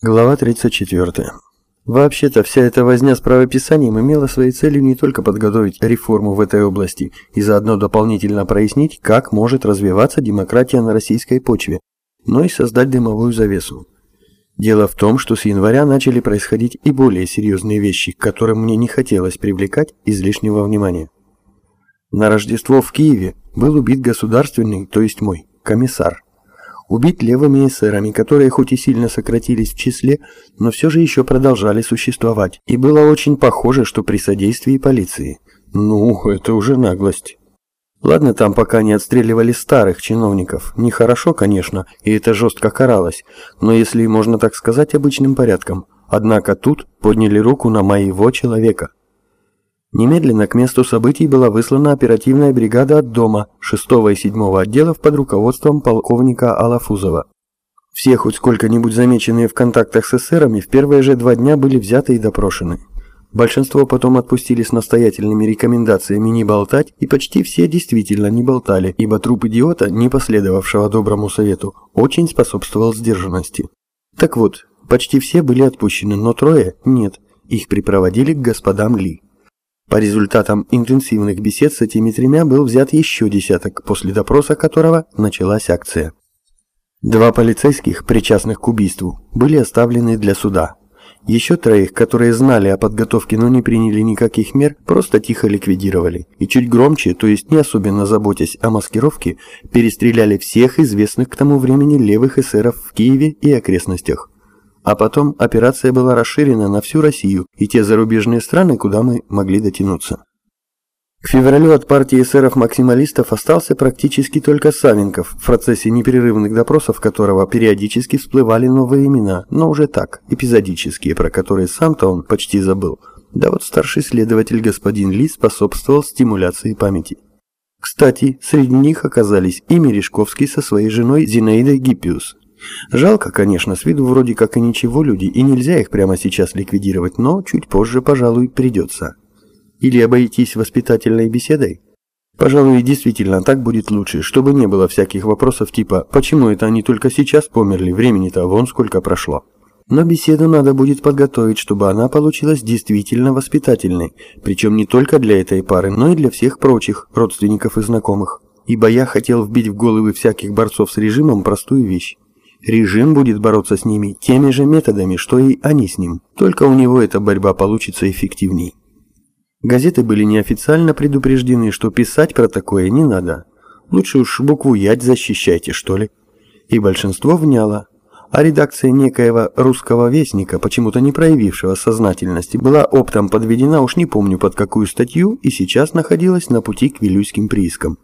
Глава 34. Вообще-то вся эта возня с правописанием имела своей целью не только подготовить реформу в этой области и заодно дополнительно прояснить, как может развиваться демократия на российской почве, но и создать дымовую завесу. Дело в том, что с января начали происходить и более серьезные вещи, к которым мне не хотелось привлекать излишнего внимания. На Рождество в Киеве был убит государственный, то есть мой, комиссар – убить левыми эсерами, которые хоть и сильно сократились в числе, но все же еще продолжали существовать, и было очень похоже, что при содействии полиции. Ну, это уже наглость. Ладно, там пока не отстреливали старых чиновников. Нехорошо, конечно, и это жестко каралось, но если можно так сказать обычным порядком. Однако тут подняли руку на моего человека. Немедленно к месту событий была выслана оперативная бригада от дома 6 и 7 отделов под руководством полковника Алафузова. Все хоть сколько-нибудь замеченные в контактах с эсерами в первые же два дня были взяты и допрошены. Большинство потом отпустили с настоятельными рекомендациями не болтать, и почти все действительно не болтали, ибо труп идиота, не последовавшего доброму совету, очень способствовал сдержанности. Так вот, почти все были отпущены, но трое – нет, их припроводили к господам Ли. По результатам интенсивных бесед с этими тремя был взят еще десяток, после допроса которого началась акция. Два полицейских, причастных к убийству, были оставлены для суда. Еще троих, которые знали о подготовке, но не приняли никаких мер, просто тихо ликвидировали. И чуть громче, то есть не особенно заботясь о маскировке, перестреляли всех известных к тому времени левых эсеров в Киеве и окрестностях. А потом операция была расширена на всю Россию и те зарубежные страны, куда мы могли дотянуться. К февралю от партии эсеров-максималистов остался практически только Савенков, в процессе непрерывных допросов которого периодически всплывали новые имена, но уже так, эпизодические, про которые сам-то он почти забыл. Да вот старший следователь господин Ли способствовал стимуляции памяти. Кстати, среди них оказались и Мережковский со своей женой Зинаидой Гиппиус, Жалко, конечно, с виду вроде как и ничего люди, и нельзя их прямо сейчас ликвидировать, но чуть позже, пожалуй, придется. Или обойтись воспитательной беседой? Пожалуй, действительно, так будет лучше, чтобы не было всяких вопросов типа «почему это они только сейчас померли, времени-то вон сколько прошло». Но беседу надо будет подготовить, чтобы она получилась действительно воспитательной, причем не только для этой пары, но и для всех прочих родственников и знакомых. Ибо я хотел вбить в головы всяких борцов с режимом простую вещь. Режим будет бороться с ними теми же методами, что и они с ним, только у него эта борьба получится эффективней. Газеты были неофициально предупреждены, что писать про такое не надо. Лучше уж букву «ять» защищайте, что ли. И большинство вняло. А редакция некоего русского вестника, почему-то не проявившего сознательности, была оптом подведена, уж не помню под какую статью, и сейчас находилась на пути к Вилюйским приискам.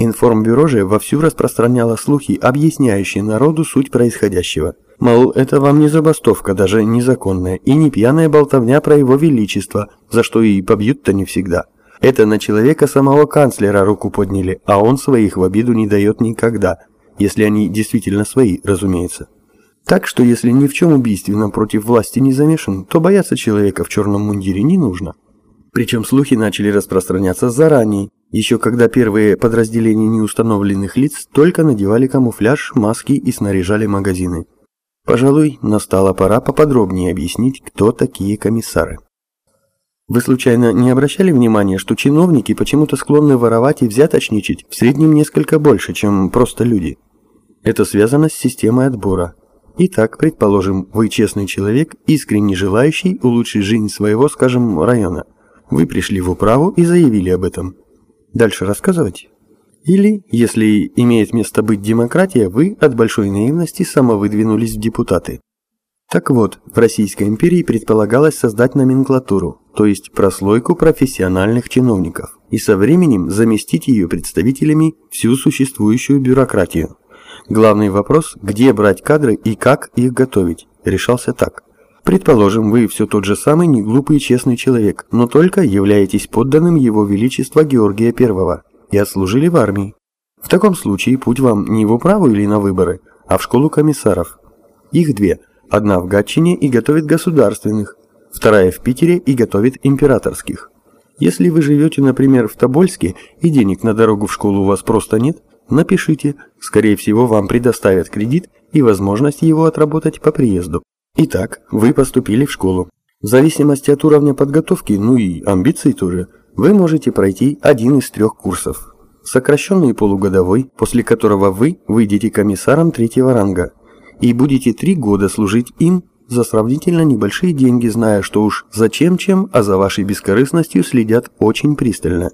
Информбюро же вовсю распространяло слухи, объясняющие народу суть происходящего. Мол, это вам не забастовка, даже незаконная, и не пьяная болтовня про его величество, за что и побьют-то не всегда. Это на человека самого канцлера руку подняли, а он своих в обиду не дает никогда, если они действительно свои, разумеется. Так что если ни в чем убийственно против власти не замешан, то бояться человека в черном мундире не нужно. Причем слухи начали распространяться заранее, еще когда первые подразделения неустановленных лиц только надевали камуфляж, маски и снаряжали магазины. Пожалуй, настала пора поподробнее объяснить, кто такие комиссары. Вы случайно не обращали внимания, что чиновники почему-то склонны воровать и взяточничать в среднем несколько больше, чем просто люди? Это связано с системой отбора. Итак, предположим, вы честный человек, искренне желающий улучшить жизнь своего, скажем, района. Вы пришли в управу и заявили об этом. Дальше рассказывать? Или, если имеет место быть демократия, вы от большой наивности самовыдвинулись в депутаты. Так вот, в Российской империи предполагалось создать номенклатуру, то есть прослойку профессиональных чиновников, и со временем заместить ее представителями всю существующую бюрократию. Главный вопрос, где брать кадры и как их готовить, решался так. Предположим, вы все тот же самый неглупый и честный человек, но только являетесь подданным Его Величества Георгия I и отслужили в армии. В таком случае путь вам не в управу или на выборы, а в школу комиссаров. Их две. Одна в Гатчине и готовит государственных, вторая в Питере и готовит императорских. Если вы живете, например, в Тобольске и денег на дорогу в школу у вас просто нет, напишите, скорее всего вам предоставят кредит и возможность его отработать по приезду. Итак, вы поступили в школу. В зависимости от уровня подготовки, ну и амбиций тоже, вы можете пройти один из трех курсов. Сокращенный полугодовой, после которого вы выйдете комиссаром третьего ранга и будете три года служить им за сравнительно небольшие деньги, зная, что уж зачем-чем, а за вашей бескорыстностью следят очень пристально.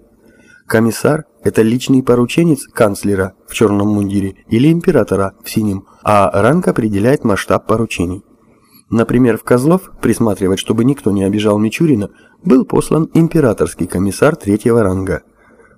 Комиссар – это личный порученец канцлера в черном мундире или императора в синем, а ранг определяет масштаб поручений. Например, в Козлов, присматривать, чтобы никто не обижал Мичурина, был послан императорский комиссар третьего ранга.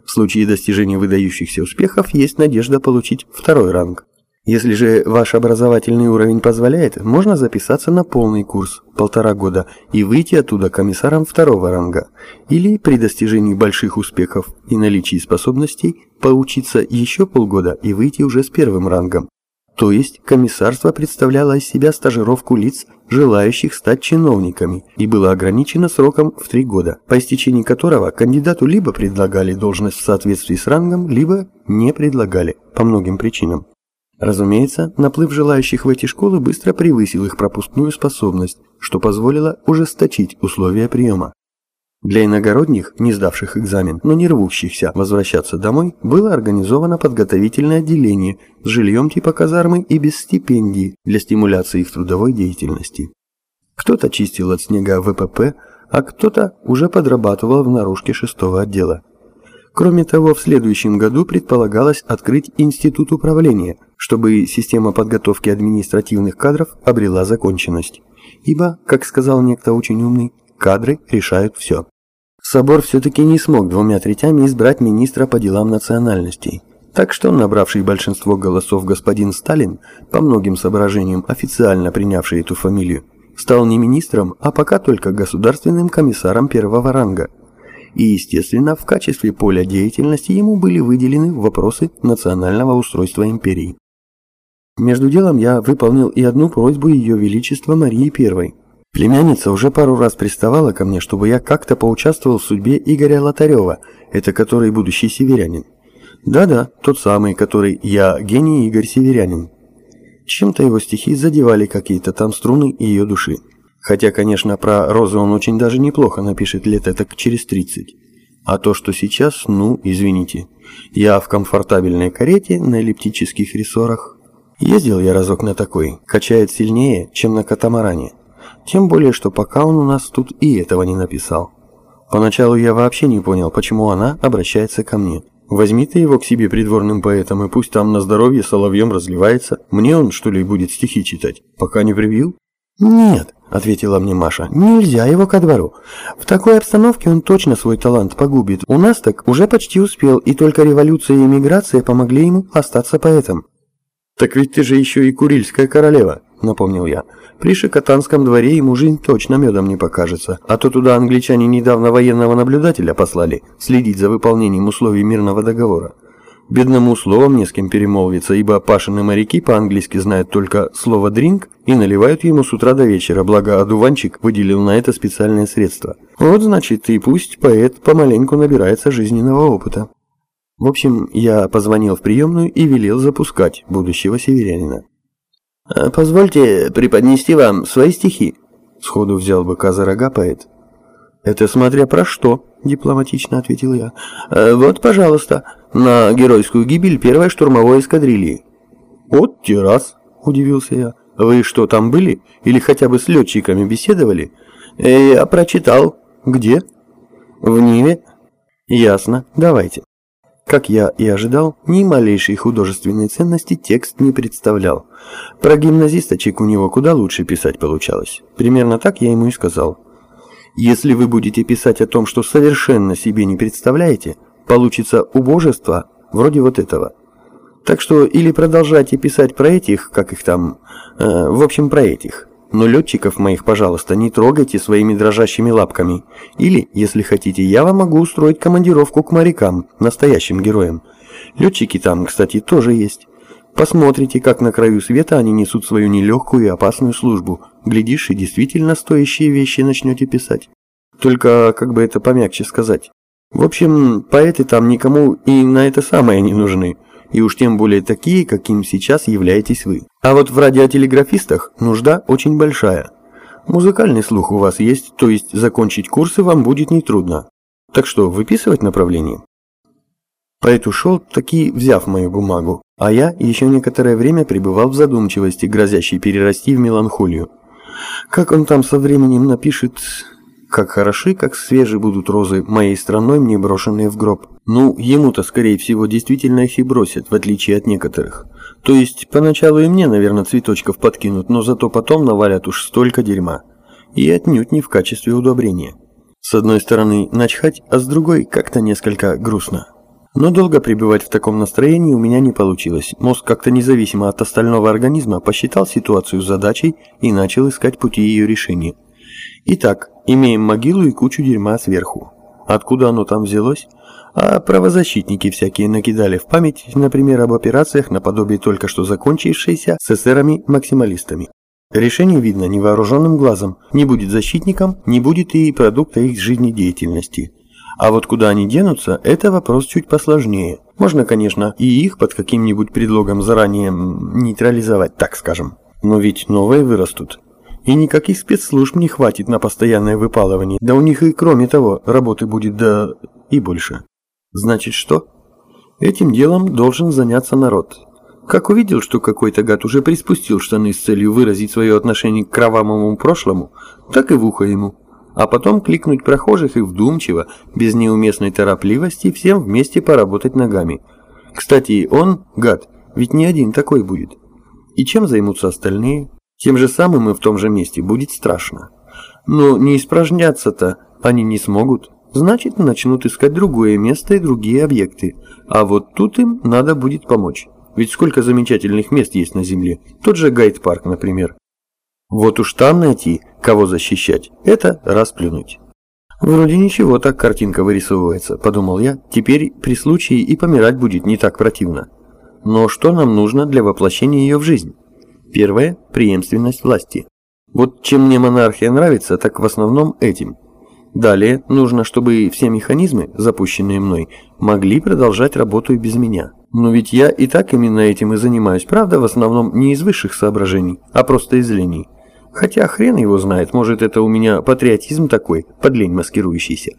В случае достижения выдающихся успехов есть надежда получить второй ранг. Если же ваш образовательный уровень позволяет, можно записаться на полный курс, полтора года, и выйти оттуда комиссаром второго ранга. Или при достижении больших успехов и наличии способностей поучиться еще полгода и выйти уже с первым рангом. То есть комиссарство представляло из себя стажировку лиц, желающих стать чиновниками, и было ограничено сроком в три года, по истечении которого кандидату либо предлагали должность в соответствии с рангом, либо не предлагали, по многим причинам. Разумеется, наплыв желающих в эти школы быстро превысил их пропускную способность, что позволило ужесточить условия приема. Для иногородних, не сдавших экзамен, но не рвущихся возвращаться домой, было организовано подготовительное отделение с жильем типа казармы и без стипендий для стимуляции их трудовой деятельности. Кто-то чистил от снега ВПП, а кто-то уже подрабатывал в наружке шестого отдела. Кроме того, в следующем году предполагалось открыть институт управления, чтобы система подготовки административных кадров обрела законченность. Ибо, как сказал некто очень умный, кадры решают все. Собор все-таки не смог двумя третями избрать министра по делам национальностей. Так что набравший большинство голосов господин Сталин, по многим соображениям официально принявший эту фамилию, стал не министром, а пока только государственным комиссаром первого ранга. И, естественно, в качестве поля деятельности ему были выделены вопросы национального устройства империи. Между делом я выполнил и одну просьбу Ее Величества Марии Первой – Племянница уже пару раз приставала ко мне, чтобы я как-то поучаствовал в судьбе Игоря Лотарева, это который будущий северянин. Да-да, тот самый, который «Я гений Игорь Северянин». Чем-то его стихи задевали какие-то там струны ее души. Хотя, конечно, про розы он очень даже неплохо напишет лет это через 30. А то, что сейчас, ну, извините. Я в комфортабельной карете на эллиптических рессорах. Ездил я разок на такой, качает сильнее, чем на катамаране. Тем более, что пока он у нас тут и этого не написал. Поначалу я вообще не понял, почему она обращается ко мне. Возьми ты его к себе придворным поэтом, и пусть там на здоровье соловьем разливается. Мне он, что ли, будет стихи читать, пока не привил? «Нет», — ответила мне Маша, — «нельзя его ко двору. В такой обстановке он точно свой талант погубит. У нас так уже почти успел, и только революция и эмиграция помогли ему остаться поэтом». «Так ведь ты же еще и Курильская королева», — напомнил я. При Шикотанском дворе ему жизнь точно медом не покажется, а то туда англичане недавно военного наблюдателя послали следить за выполнением условий мирного договора. Бедному словом не с кем перемолвиться, ибо пашины моряки по-английски знают только слово «дринк» и наливают ему с утра до вечера, благо одуванчик выделил на это специальное средство. Вот значит и пусть поэт помаленьку набирается жизненного опыта. В общем, я позвонил в приемную и велел запускать будущего северянина. А «Позвольте преподнести вам свои стихи», — сходу взял быка за рога поэт. «Это смотря про что», — дипломатично ответил я. «Э, «Вот, пожалуйста, на геройскую гибель первой штурмовой эскадрильи». «Вот террас», — удивился я. «Вы что, там были? Или хотя бы с летчиками беседовали?» «Э, «Я прочитал». «Где?» «В Ниве». «Ясно. Давайте». Как я и ожидал, ни малейшей художественной ценности текст не представлял. Про гимназисточек у него куда лучше писать получалось. Примерно так я ему и сказал. Если вы будете писать о том, что совершенно себе не представляете, получится убожество вроде вот этого. Так что или продолжайте писать про этих, как их там, э, в общем про этих, но летчиков моих, пожалуйста, не трогайте своими дрожащими лапками. Или, если хотите, я вам могу устроить командировку к морякам, настоящим героям. Летчики там, кстати, тоже есть. Посмотрите, как на краю света они несут свою нелегкую и опасную службу. Глядишь, и действительно стоящие вещи начнете писать. Только, как бы это помягче сказать. В общем, поэты там никому и на это самое не нужны и уж тем более такие, каким сейчас являетесь вы. А вот в радиотелеграфистах нужда очень большая. Музыкальный слух у вас есть, то есть закончить курсы вам будет нетрудно. Так что, выписывать направление? Поэт ушел, таки взяв мою бумагу, а я еще некоторое время пребывал в задумчивости, грозящей перерасти в меланхолию. Как он там со временем напишет «Как хороши, как свежи будут розы моей страной, мне брошенные в гроб». Ну, ему-то, скорее всего, действительно их и бросят, в отличие от некоторых. То есть, поначалу и мне, наверное, цветочков подкинут, но зато потом навалят уж столько дерьма. И отнюдь не в качестве удобрения. С одной стороны, начхать, а с другой как-то несколько грустно. Но долго пребывать в таком настроении у меня не получилось. Мозг как-то независимо от остального организма посчитал ситуацию задачей и начал искать пути ее решения. Итак, имеем могилу и кучу дерьма сверху. Откуда оно там взялось? А правозащитники всякие накидали в память, например, об операциях наподобие только что закончившейся с эсерами-максималистами. Решение видно невооруженным глазом. Не будет защитником, не будет и продукта их жизнедеятельности. А вот куда они денутся, это вопрос чуть посложнее. Можно, конечно, и их под каким-нибудь предлогом заранее нейтрализовать, так скажем. Но ведь новые вырастут. И никаких спецслужб не хватит на постоянное выпалывание. Да у них и кроме того работы будет да и больше. Значит что? Этим делом должен заняться народ. Как увидел, что какой-то гад уже приспустил штаны с целью выразить свое отношение к кровавому прошлому, так и в ухо ему а потом кликнуть прохожих и вдумчиво, без неуместной торопливости, всем вместе поработать ногами. Кстати, он, гад, ведь не один такой будет. И чем займутся остальные? Тем же самым и в том же месте будет страшно. Но не испражняться-то они не смогут. Значит, начнут искать другое место и другие объекты. А вот тут им надо будет помочь. Ведь сколько замечательных мест есть на Земле. Тот же Гайд-парк, например. Вот уж там найти, кого защищать, это расплюнуть. Вроде ничего так картинка вырисовывается, подумал я, теперь при случае и помирать будет не так противно. Но что нам нужно для воплощения ее в жизнь? Первое – преемственность власти. Вот чем мне монархия нравится, так в основном этим. Далее нужно, чтобы все механизмы, запущенные мной, могли продолжать работу и без меня. Но ведь я и так именно этим и занимаюсь, правда, в основном не из высших соображений, а просто из лений. Хотя хрен его знает, может это у меня патриотизм такой, подлень маскирующийся.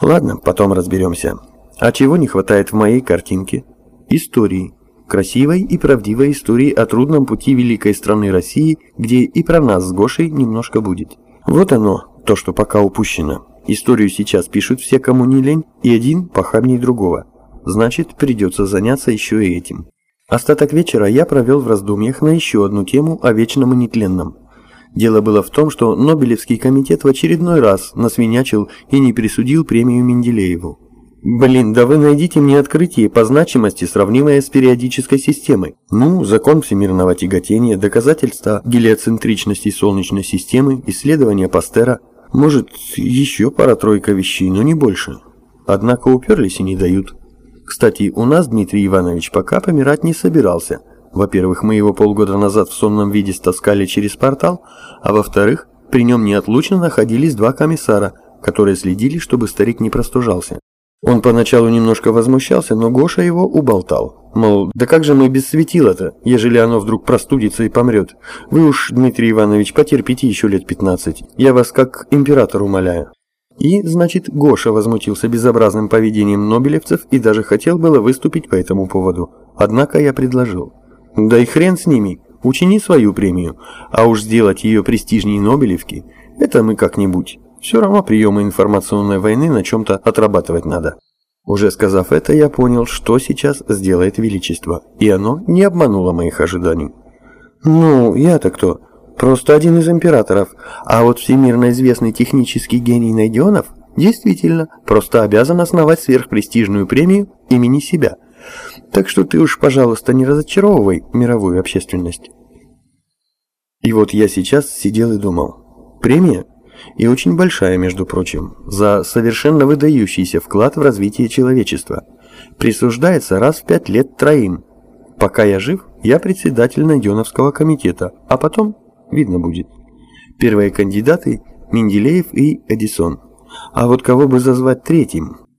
Ладно, потом разберемся. А чего не хватает в моей картинке? Истории. Красивой и правдивой истории о трудном пути великой страны России, где и про нас с Гошей немножко будет. Вот оно, то, что пока упущено. Историю сейчас пишут все, кому не лень, и один похабней другого. Значит, придется заняться еще и этим. Остаток вечера я провел в раздумьях на еще одну тему о вечном и нетленном. Дело было в том, что Нобелевский комитет в очередной раз насвинячил и не присудил премию Менделееву. Блин, да вы найдите мне открытие по значимости, сравнимое с периодической системой. Ну, закон всемирного тяготения, доказательства гелиоцентричности Солнечной системы, исследования Пастера. Может, еще пара-тройка вещей, но не больше. Однако уперлись и не дают. Кстати, у нас Дмитрий Иванович пока помирать не собирался – во-первых, мы его полгода назад в сонном виде стаскали через портал, а во-вторых, при нем неотлучно находились два комиссара, которые следили, чтобы старик не простужался. Он поначалу немножко возмущался, но Гоша его уболтал. Мол, да как же мы без светила-то, ежели оно вдруг простудится и помрет? Вы уж, Дмитрий Иванович, потерпите еще лет 15. Я вас как император умоляю. И, значит, Гоша возмутился безобразным поведением нобелевцев и даже хотел было выступить по этому поводу. Однако я предложил. Да и хрен с ними, учини свою премию, а уж сделать ее престижней Нобелевки – это мы как-нибудь. Все равно приемы информационной войны на чем-то отрабатывать надо. Уже сказав это, я понял, что сейчас сделает Величество, и оно не обмануло моих ожиданий. Ну, я-то кто? Просто один из императоров, а вот всемирно известный технический гений Найденов действительно просто обязан основать сверхпрестижную премию имени себя – так что ты уж, пожалуйста, не разочаровывай мировую общественность. И вот я сейчас сидел и думал. Премия? И очень большая, между прочим, за совершенно выдающийся вклад в развитие человечества. Присуждается раз в пять лет троим. Пока я жив, я председатель Найденовского комитета, а потом видно будет. Первые кандидаты – Менделеев и Эдисон. А вот кого бы зазвать третьим –